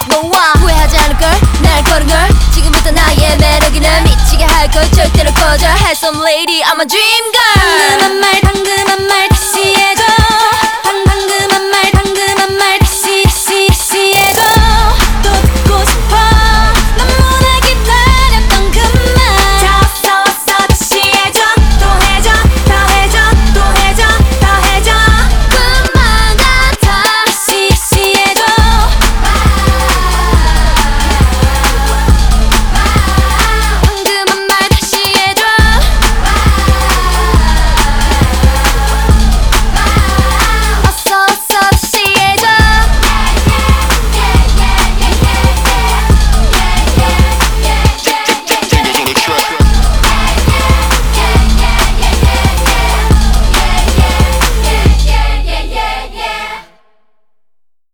딱 모아 후회하지 않을 걸날 고른 걸. 지금부터 나의 매력이 날 미치게 할 걸. 절대로 거절할 some lady I'm a dream girl. 네. 네